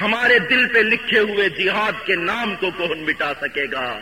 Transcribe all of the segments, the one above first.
ہمارے دل پہ لکھے ہوئے جہاد کے نام کو کون مٹا سکے گا؟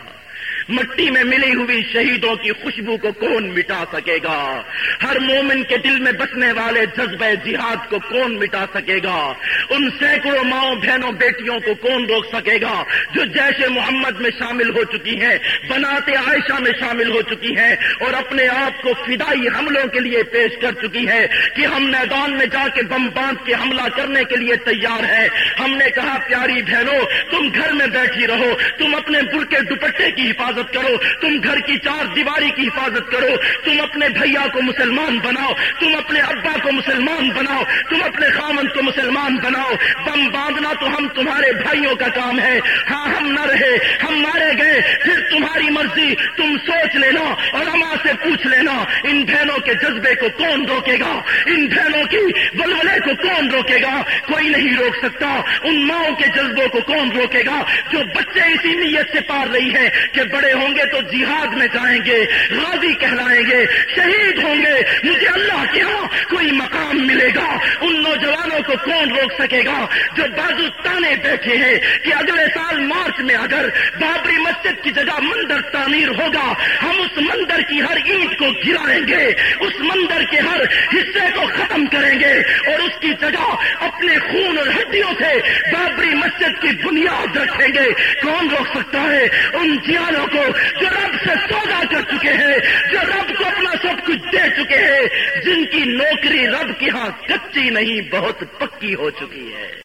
مٹی میں ملی ہوئی شہیدوں کی خوشبو کو کون مٹا سکے گا؟ ہر مومن کے دل میں بسنے والے جذبہ جہاد کو کون مٹا سکے گا؟ ان سینکڑوں ماؤں بہنوں بیٹیوں کو کون روک سکے گا؟ جو جیش محمد میں شامل ہو چکی ہیں بناتے عائشہ میں شامل ہو چکی ہیں اور اپنے آپ کو فدائی حملوں کے لیے پیش کر چکی ہے کہ ہم میدان میں جا کے بم باندھ کے حملہ کرنے کے لیے تیار ہے ہم نے کہا، پیاری بہنوں، تم گھر میں بیٹھی رہو، تم اپنے برقے دوپٹے کی حفاظت حفاظت کرو۔ تم گھر کی چار دیواری کی حفاظت کرو۔ تم اپنے بھیا کو مسلمان بناؤ۔ تم اپنے ابا کو مسلمان بناؤ۔ تم اپنے خامن کو مسلمان بناؤ۔ بم باندھنا تو ہم تمہارے بھائیوں کا کام ہے۔ ہاں ہم نہ رہے۔ ہم مارے گئے۔ پھر تمہاری مرضی۔ تم سوچ لینا اور اما سے پوچھ لینا، ان بہنوں کے جذبے کو کون روکے گا؟ ان بہنوں کی بلولے کو کون روکے گا؟ کوئی نہیں روک سکتا۔ ان ماؤں کے جذبوں کو کون روکے گا؟ جو بچے اسی نیت سے پار رہی ہے کہ بڑے بڑے ہوں گے تو جہاد میں جائیں گے، غازی کہلائیں گے، شہید ہوں گے۔ مجھے اللہ کے ہاں کوئی مقام ملے گا۔ ان نوجوانوں کو کون روک سکے گا جو بازو تانے بیٹھے ہیں کہ اگلے سال مارچ میں اگر بابری مسجد کی جگہ مندر تعمیر ہوگا، ہم اس مندر کو گرائیں گے، اس مندر کے ہر حصے کو ختم کریں گے اور اس کی جگہ اپنے خون اور ہڈیوں سے بابری مسجد کی بنیاد رکھیں گے۔ کون روک سکتا ہے ان جیالوں کو جو رب سے سودا کر چکے ہیں، جو رب کو اپنا سب کچھ دے چکے ہیں، جن کی نوکری رب کی ہاں کچی نہیں، بہت پکی ہو چکی ہے۔